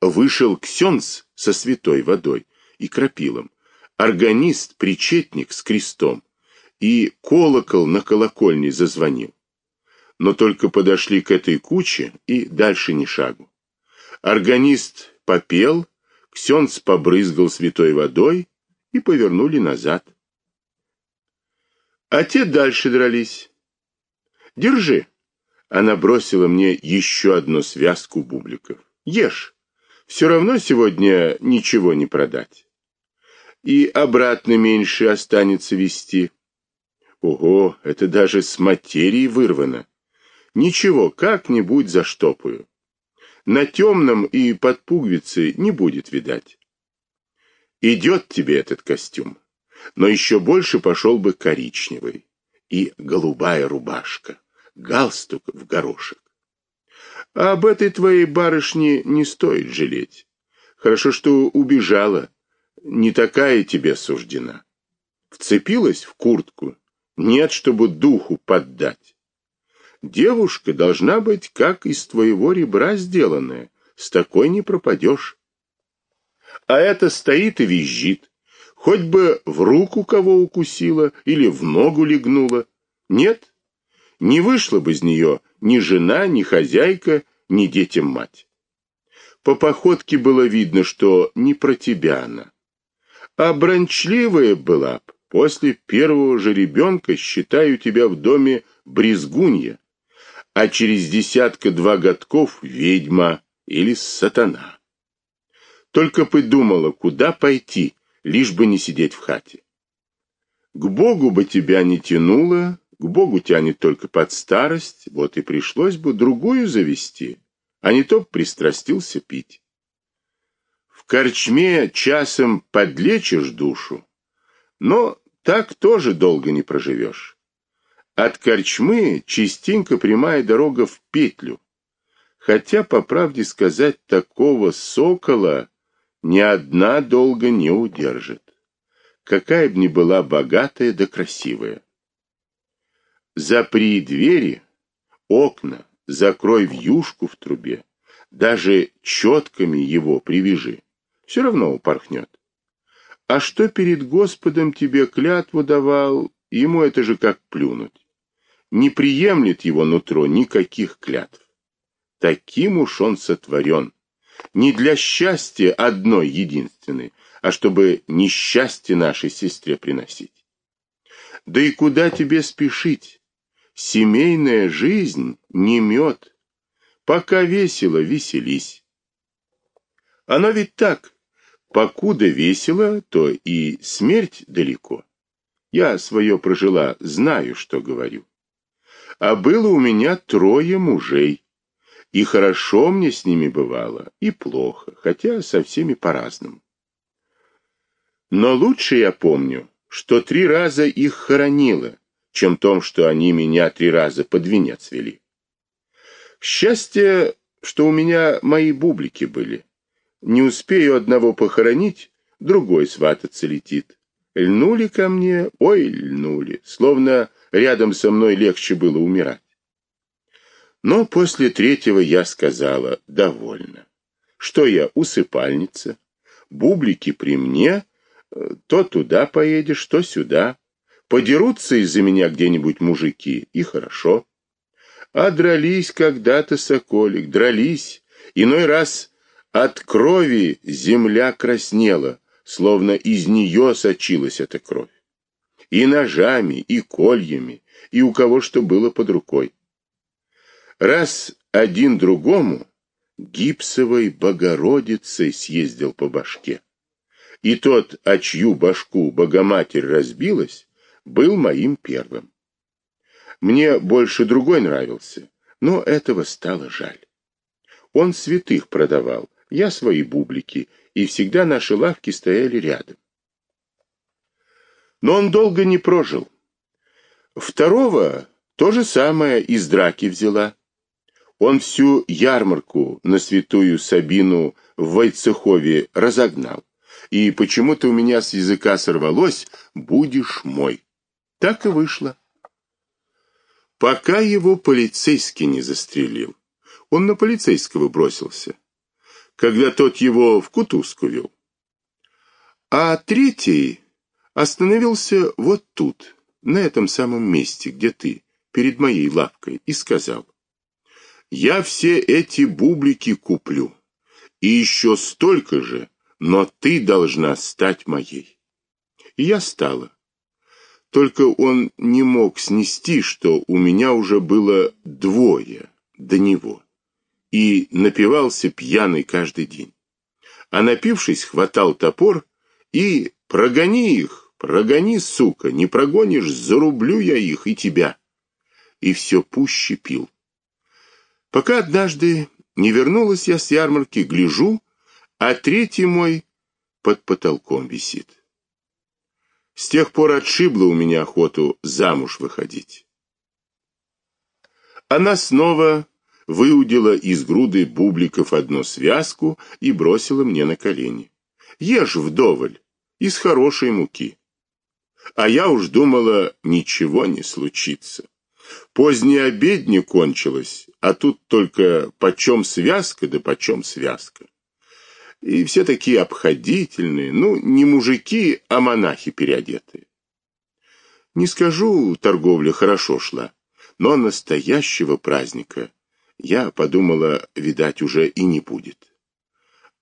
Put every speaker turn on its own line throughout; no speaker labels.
вышел ксенц со святой водой и крапилом, органист, причетник с крестом, и колокол на колокольне зазвонил. Но только подошли к этой куче и дальше ни шагу. Органист попел, ксенц побрызгал святой водой и повернули назад. А те дальше дрались. Держи. Она бросила мне еще одну связку бубликов. Ешь. Все равно сегодня ничего не продать. И обратно меньше останется вести. Ого, это даже с материи вырвано. Ничего, как-нибудь заштопаю. На темном и под пуговицей не будет видать. Идет тебе этот костюм, но еще больше пошел бы коричневый и голубая рубашка, галстук в горошек. А об этой твоей барышне не стоит жалеть. Хорошо, что убежала, не такая тебе суждена. Вцепилась в куртку, нет, чтобы духу поддать. Девушка должна быть как из твоего ребра сделанная, с такой не пропадешь. А это стоит и визжит, хоть бы в руку кого укусила или в ногу легнула. Нет, не вышла бы из нее ни жена, ни хозяйка, ни детям мать. По походке было видно, что не про тебя она. А брончливая была б, после первого же ребенка считаю тебя в доме брезгунья, а через десятка-два годков ведьма или сатана. Только придумала, куда пойти, лишь бы не сидеть в хате. К Богу бы тебя не тянуло, к Богу тянет только под старость, вот и пришлось бы другую завести а не то пристрастился пить. В корчме часом подлечишь душу, но так тоже долго не проживешь. От корчмы частенько прямая дорога в петлю, хотя, по правде сказать, такого сокола ни одна долго не удержит, какая бы ни была богатая да красивая. Запри двери, окна, закрой вьюшку в трубе, даже четками его привяжи, все равно упорхнет. А что перед Господом тебе клятву давал, ему это же как плюнуть. Не приемлет его нутро никаких клятв. Таким уж он сотворен. Не для счастья одной единственной, а чтобы несчастье нашей сестре приносить. Да и куда тебе спешить? Семейная жизнь не мед. Пока весело, веселись. Оно ведь так. Покуда весело, то и смерть далеко. Я свое прожила, знаю, что говорю. А было у меня трое мужей. И хорошо мне с ними бывало, и плохо, хотя со всеми по-разному. Но лучше я помню, что три раза их хоронила, чем том, что они меня три раза под венец вели. Счастье, что у меня мои бублики были. Не успею одного похоронить, другой свататься летит. Льнули ко мне, ой, льнули, словно рядом со мной легче было умирать. Но после третьего я сказала «довольно». Что я, усыпальница? Бублики при мне, то туда поедешь, то сюда. Подерутся из-за меня где-нибудь мужики, и хорошо. А дрались когда-то, соколик, дрались. Иной раз от крови земля краснела, словно из нее сочилась эта кровь. И ножами, и кольями, и у кого что было под рукой. Раз один другому гипсовой Богородицей съездил по башке. И тот, о чью башку Богоматерь разбилась, был моим первым. Мне больше другой нравился, но этого стало жаль. Он святых продавал, я свои бублики, и всегда наши лавки стояли рядом. Но он долго не прожил. Второго то же самое из драки взяла. Он всю ярмарку на святую Сабину в Войцехове разогнал. И почему-то у меня с языка сорвалось «будешь мой». Так и вышло. Пока его полицейский не застрелил. Он на полицейского бросился. когда тот его в кутузку вел. А третий остановился вот тут, на этом самом месте, где ты, перед моей лавкой, и сказал, «Я все эти бублики куплю, и еще столько же, но ты должна стать моей». И я стала. Только он не мог снести, что у меня уже было двое до него, и напивался пьяный каждый день. А напившись, хватал топор и прогони их, прогони, сука, не прогонишь, зарублю я их и тебя. И все пуще пил. Пока однажды не вернулась я с ярмарки, гляжу, а третий мой под потолком висит. С тех пор отшибла у меня охоту замуж выходить. Она снова выудила из груды бубликов одну связку и бросила мне на колени. Ешь вдоволь, из хорошей муки. А я уж думала, ничего не случится. Поздняя обедня кончилась, а тут только почем связка да почем связка и все такие обходительные, ну, не мужики, а монахи переодетые. Не скажу, торговля хорошо шла, но настоящего праздника, я подумала, видать, уже и не будет.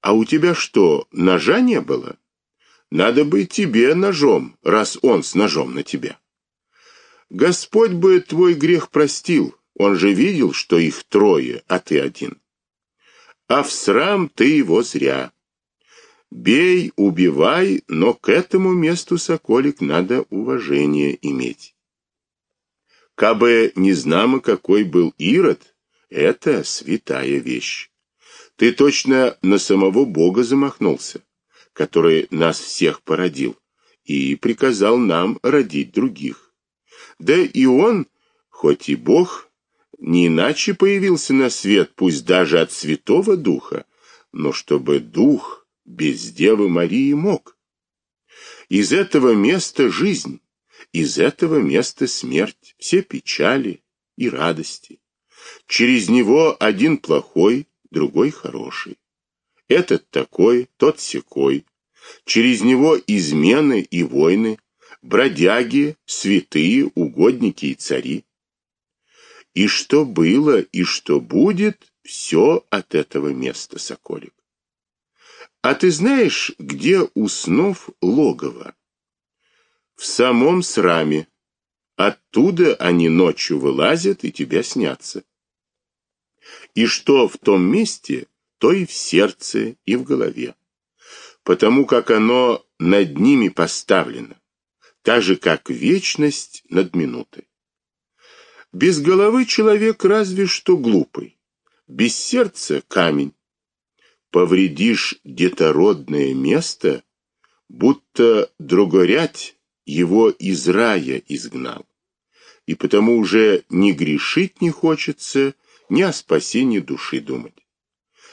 А у тебя что, ножа не было? Надо быть тебе ножом, раз он с ножом на тебя. Господь бы твой грех простил, он же видел, что их трое, а ты один а в срам ты его зря. Бей, убивай, но к этому месту, соколик, надо уважение иметь. Кабы не знамо, какой был Ирод, это святая вещь. Ты точно на самого Бога замахнулся, который нас всех породил, и приказал нам родить других. Да и он, хоть и Бог, не иначе появился на свет, пусть даже от Святого Духа, но чтобы Дух без Девы Марии мог. Из этого места жизнь, из этого места смерть, все печали и радости. Через него один плохой, другой хороший. Этот такой, тот секой. Через него измены и войны, бродяги, святые, угодники и цари. И что было, и что будет, все от этого места, Соколик. А ты знаешь, где уснов логово? В самом сраме. Оттуда они ночью вылазят и тебя снятся. И что в том месте, то и в сердце, и в голове. Потому как оно над ними поставлено, так же, как вечность над минутой. Без головы человек разве что глупый, без сердца камень. Повредишь детородное место, будто другорять его из рая изгнал. И потому уже ни грешить не хочется, ни о спасении души думать.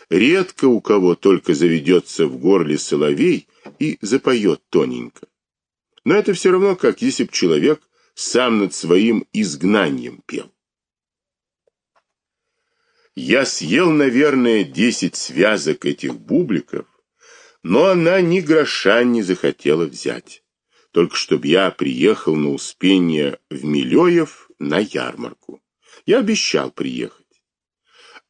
Редко у кого только заведется в горле соловей и запоет тоненько. Но это все равно, как если б человек сам над своим изгнанием пел. Я съел, наверное, десять связок этих бубликов, но она ни гроша не захотела взять, только чтобы я приехал на Успение в Милёев на ярмарку. Я обещал приехать.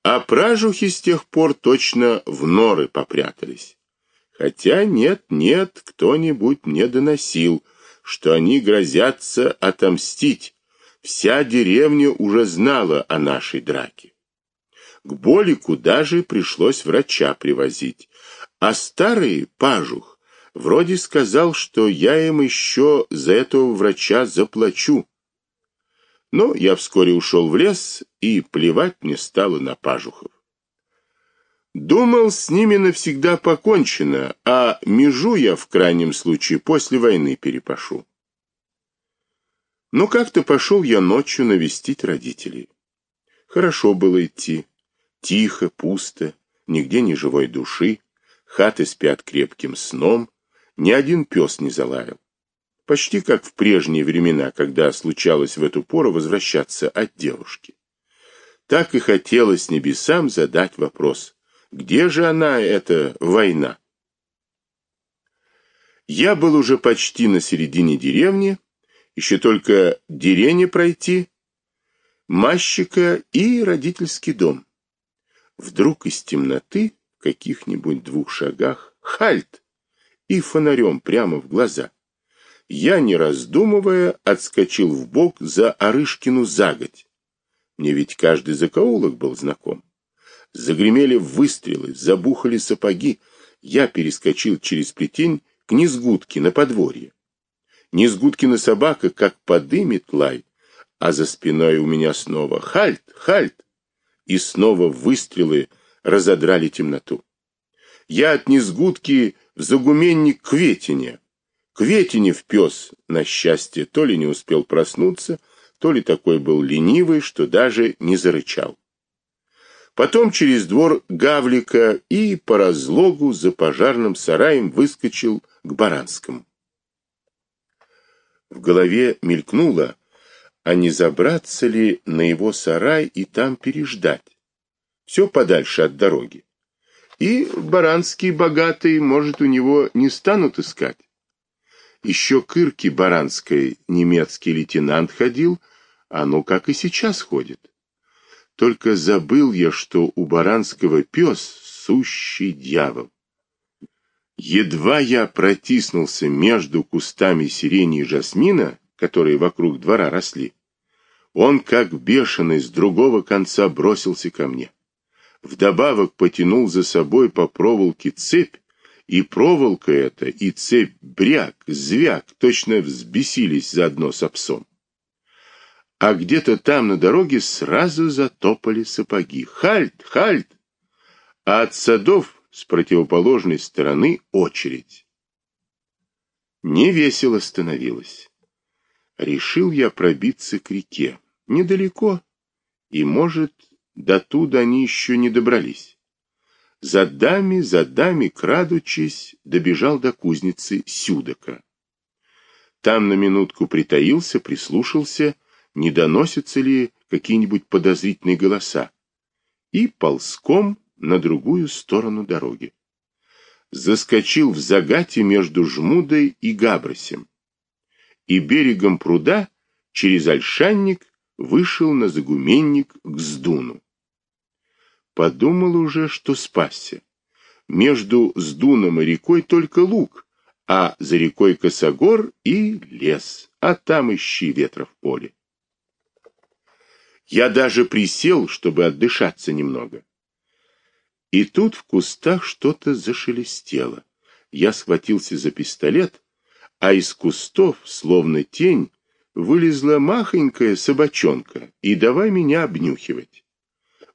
А пражухи с тех пор точно в норы попрятались. Хотя нет-нет, кто-нибудь мне доносил, что они грозятся отомстить. Вся деревня уже знала о нашей драке. К Болику даже пришлось врача привозить, а старый пажух вроде сказал, что я им еще за этого врача заплачу. Но я вскоре ушел в лес, и плевать мне стало на пажухов. Думал, с ними навсегда покончено, а межу я в крайнем случае после войны перепашу. Но как-то пошел я ночью навестить родителей. Хорошо было идти. Тихо, пусто, нигде ни живой души, хаты спят крепким сном, ни один пес не залаял. Почти как в прежние времена, когда случалось в эту пору возвращаться от девушки. Так и хотелось небесам задать вопрос, Где же она, эта война? Я был уже почти на середине деревни, еще только деревне пройти, мащика и родительский дом. Вдруг из темноты, в каких-нибудь двух шагах, хальт и фонарем прямо в глаза. Я, не раздумывая, отскочил в бок за Арышкину загодь. Мне ведь каждый закоулок был знаком. Загремели выстрелы, забухали сапоги. Я перескочил через плетень к Низгудке на подворье. Низгудкина собака как подымет лай, а за спиной у меня снова «Хальт! Хальт!» И снова выстрелы разодрали темноту. Я от Низгудки в загуменник к Ветине. В пес, на счастье, то ли не успел проснуться, то ли такой был ленивый, что даже не зарычал потом через двор Гавлика и по разлогу за пожарным сараем выскочил к Баранскому. В голове мелькнуло, а не забраться ли на его сарай и там переждать. Все подальше от дороги. И Баранский богатый, может, у него не станут искать. Еще к Ирке Баранской немецкий лейтенант ходил, а ну как и сейчас ходит. Только забыл я, что у Баранского пес сущий дьявол. Едва я протиснулся между кустами сирени и жасмина, которые вокруг двора росли, он, как бешеный, с другого конца бросился ко мне. Вдобавок потянул за собой по проволоке цепь, и проволока эта, и цепь бряк, звяк, точно взбесились заодно с псом а где-то там на дороге сразу затопали сапоги. Хальт, хальт! А от садов с противоположной стороны очередь. Не весело становилось. Решил я пробиться к реке. Недалеко. И, может, до туда они еще не добрались. За дами, за дами, крадучись, добежал до кузницы Сюдака. Там на минутку притаился, прислушался не доносятся ли какие-нибудь подозрительные голоса, и ползком на другую сторону дороги. Заскочил в загате между Жмудой и Габросем, и берегом пруда через Ольшанник вышел на загуменник к Сдуну. Подумал уже, что спасся. Между Сдуном и рекой только луг, а за рекой Косогор и лес, а там ищи ветра в поле. Я даже присел, чтобы отдышаться немного. И тут в кустах что-то зашелестело. Я схватился за пистолет, а из кустов, словно тень, вылезла махонькая собачонка и давай меня обнюхивать.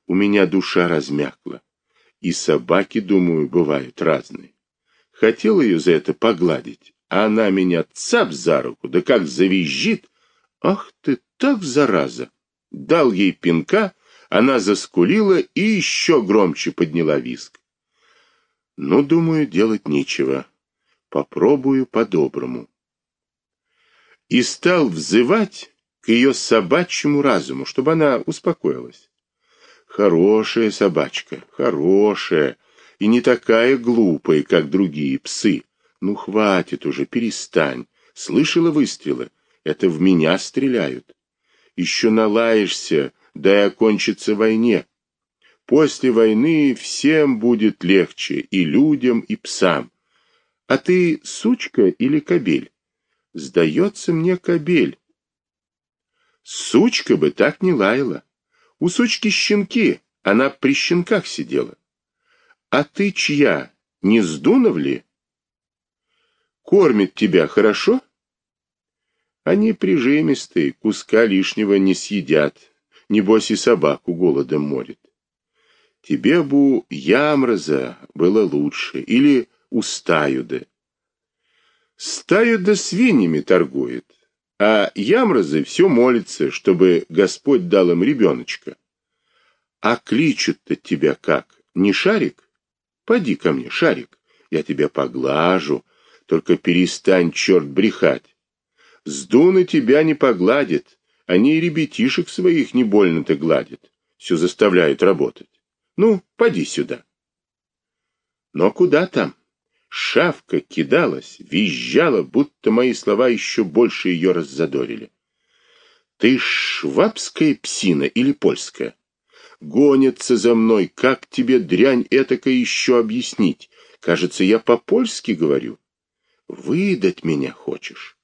У меня душа размякла. И собаки, думаю, бывают разные. Хотел ее за это погладить, а она меня цап за руку, да как завизжит. Ах ты так, зараза! Дал ей пинка, она заскулила и еще громче подняла виск. Ну, думаю, делать нечего. Попробую по-доброму. И стал взывать к ее собачьему разуму, чтобы она успокоилась. Хорошая собачка, хорошая, и не такая глупая, как другие псы. Ну, хватит уже, перестань. Слышала выстрелы? Это в меня стреляют еще налаешься, да и окончится войне. После войны всем будет легче, и людям, и псам. А ты сучка или кобель? Сдается мне кобель. Сучка бы так не лаяла. У сучки щенки, она при щенках сидела. А ты чья, не сдунов ли? Кормит тебя хорошо? Они прижимистые, куска лишнего не съедят, небось и собаку голодом морит. Тебе бы ямраза было лучше, или у стаюда. Стаюда свиньями торгует, а ямразы все молятся, чтобы Господь дал им ребеночка. А кличут-то тебя как? Не шарик? Поди ко мне, шарик, я тебя поглажу, только перестань, черт, брехать. Сдуны тебя не погладит, они и ребятишек своих не больно-то гладят, все заставляют работать. Ну, поди сюда. Но куда там? Шавка кидалась, визжала, будто мои слова еще больше ее раззадорили. Ты швабская псина или польская? Гонятся за мной, как тебе дрянь этакая еще объяснить? Кажется, я по-польски говорю. Выдать меня хочешь?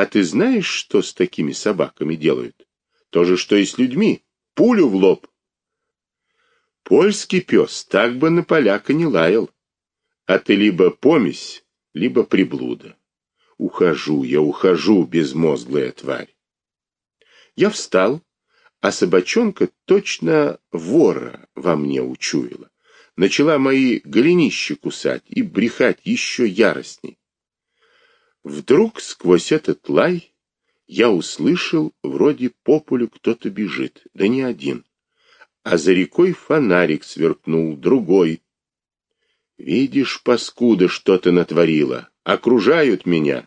А ты знаешь, что с такими собаками делают? То же, что и с людьми. Пулю в лоб. Польский пес так бы на поляка не лаял. А ты либо помесь, либо приблуда. Ухожу я, ухожу, безмозглая тварь. Я встал, а собачонка точно вора во мне учуяла. Начала мои голенища кусать и брехать еще яростней. Вдруг сквозь этот лай я услышал, вроде по полю кто-то бежит, да не один. А за рекой фонарик сверкнул, другой. Видишь, паскуда, что ты натворила, окружают меня.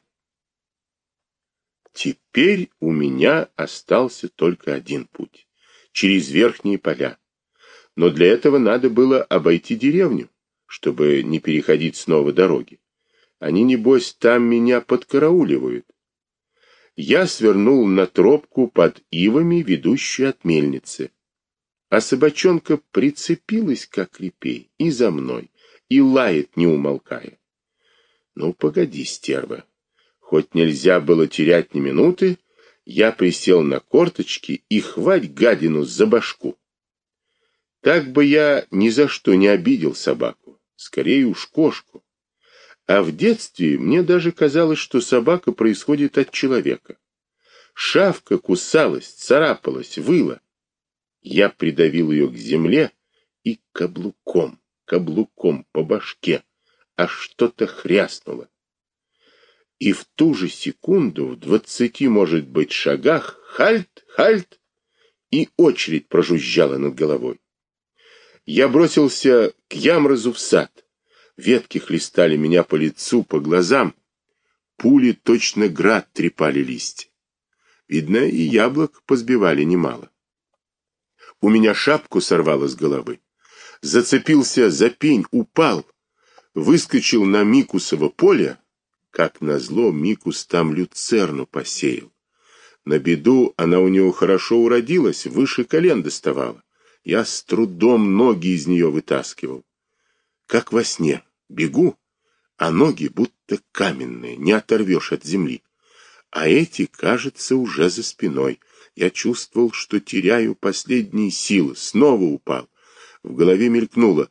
Теперь у меня остался только один путь — через верхние поля. Но для этого надо было обойти деревню, чтобы не переходить снова дороги. Они, небось, там меня подкарауливают. Я свернул на тропку под ивами, ведущую от мельницы. А собачонка прицепилась, как репей, и за мной, и лает, не умолкая. Ну, погоди, стерва. Хоть нельзя было терять ни минуты, я присел на корточки и хвать гадину за башку. Так бы я ни за что не обидел собаку, скорее уж кошку. А в детстве мне даже казалось, что собака происходит от человека. Шавка кусалась, царапалась, выла. Я придавил ее к земле и каблуком, каблуком по башке, а что-то хряснуло. И в ту же секунду, в двадцати, может быть, шагах, хальт, хальт, и очередь прожужжала над головой. Я бросился к Ямразу в сад. Ветки хлестали меня по лицу, по глазам. Пули точно град трепали листья. Видно, и яблок позбивали немало. У меня шапку сорвало с головы. Зацепился за пень, упал. Выскочил на Микусово поле. Как назло, Микус там люцерну посеял. На беду она у него хорошо уродилась, выше колен доставала. Я с трудом ноги из нее вытаскивал как во сне. Бегу, а ноги будто каменные, не оторвешь от земли. А эти, кажется, уже за спиной. Я чувствовал, что теряю последние силы, снова упал. В голове мелькнуло,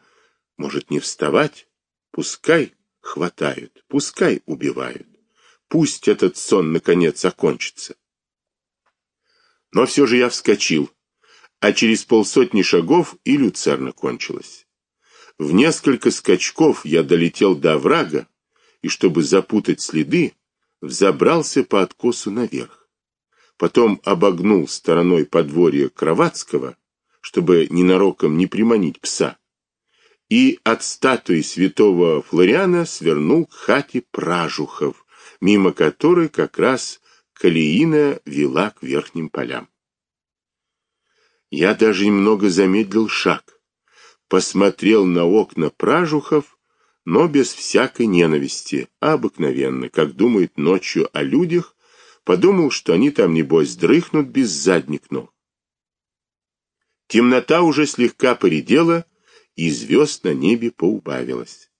может, не вставать? Пускай хватают, пускай убивают. Пусть этот сон, наконец, окончится. Но все же я вскочил, а через полсотни шагов и люцерна кончилась. В несколько скачков я долетел до врага и, чтобы запутать следы, взобрался по откосу наверх. Потом обогнул стороной подворье Кровацкого, чтобы ненароком не приманить пса, и от статуи святого Флориана свернул к хате Пражухов, мимо которой как раз колеина вела к верхним полям. Я даже немного замедлил шаг посмотрел на окна Пражухов, но без всякой ненависти, а обыкновенно, как думает ночью о людях, подумал, что они там, небось, дрыхнут без задних ног. Темнота уже слегка поредела, и звезд на небе поубавилось.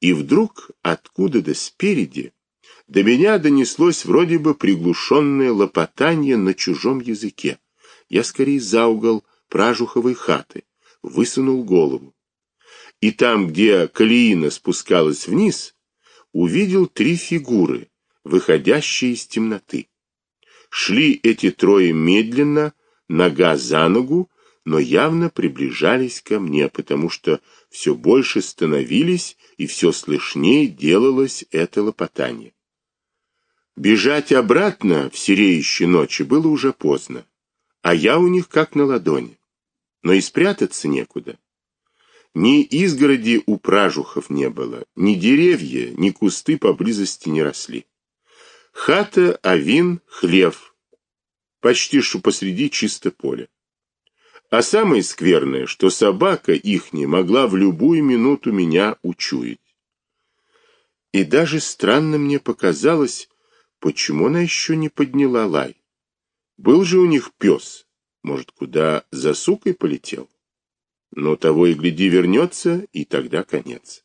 И вдруг, откуда-то спереди, до меня донеслось вроде бы приглушенное лопотание на чужом языке. Я скорее за угол Пражуховой хаты высунул голову. И там, где колеина спускалась вниз, увидел три фигуры, выходящие из темноты. Шли эти трое медленно, нога за ногу, но явно приближались ко мне, потому что все больше становились и все слышнее делалось это лопотание. Бежать обратно в сереющей ночи было уже поздно, а я у них как на ладони но и спрятаться некуда. Ни изгороди у пражухов не было, ни деревья, ни кусты поблизости не росли. Хата, авин, хлев, почти что посреди чисто поле. А самое скверное, что собака ихняя могла в любую минуту меня учуять. И даже странно мне показалось, почему она еще не подняла лай. Был же у них пес, может, куда за сукой полетел? Но того и гляди вернется, и тогда конец.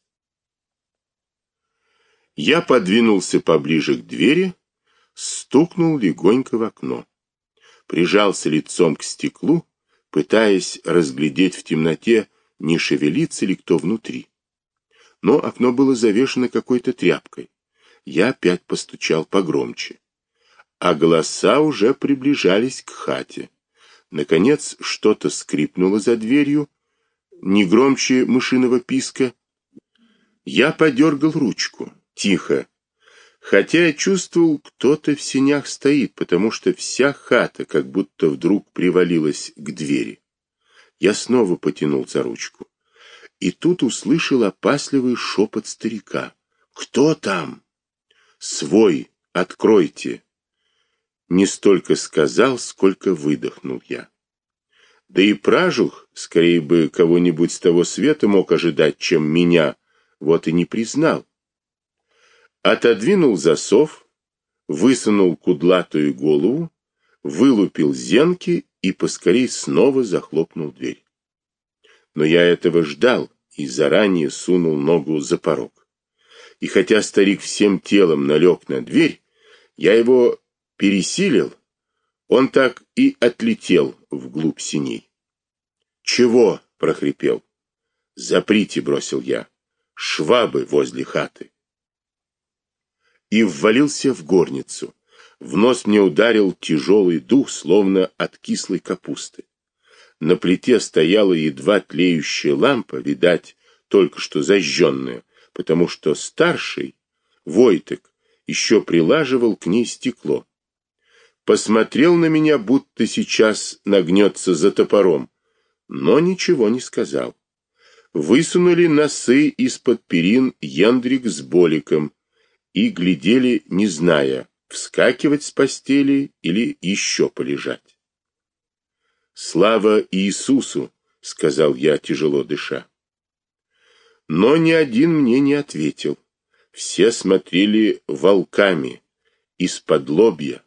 Я подвинулся поближе к двери, стукнул легонько в окно. Прижался лицом к стеклу, пытаясь разглядеть в темноте, не шевелится ли кто внутри. Но окно было завешено какой-то тряпкой. Я опять постучал погромче. А голоса уже приближались к хате. Наконец что-то скрипнуло за дверью, не громче мышиного писка. Я подергал ручку. Тихо. Хотя я чувствовал, кто-то в сенях стоит, потому что вся хата как будто вдруг привалилась к двери. Я снова потянул за ручку. И тут услышал опасливый шепот старика. «Кто там?» «Свой! Откройте!» Не столько сказал, сколько выдохнул я. Да и пражух, скорее бы кого-нибудь с того света мог ожидать, чем меня, вот и не признал. Отодвинул засов, высунул кудлатую голову, вылупил зенки и поскорей снова захлопнул дверь. Но я этого ждал и заранее сунул ногу за порог. И хотя старик всем телом налег на дверь, я его пересилил, он так и отлетел вглубь синей. «Чего?» — прохрипел. «Заприте!» — бросил я. «Швабы возле хаты!» И ввалился в горницу. В нос мне ударил тяжелый дух, словно от кислой капусты. На плите стояла едва тлеющая лампа, видать, только что зажженная, потому что старший, Войтек, еще прилаживал к ней стекло посмотрел на меня, будто сейчас нагнется за топором, но ничего не сказал. Высунули носы из-под перин Яндрик с Боликом и глядели, не зная, вскакивать с постели или еще полежать. «Слава Иисусу!» — сказал я, тяжело дыша. Но ни один мне не ответил. Все смотрели волками, из-под лобья,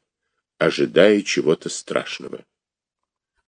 ожидая чего-то страшного.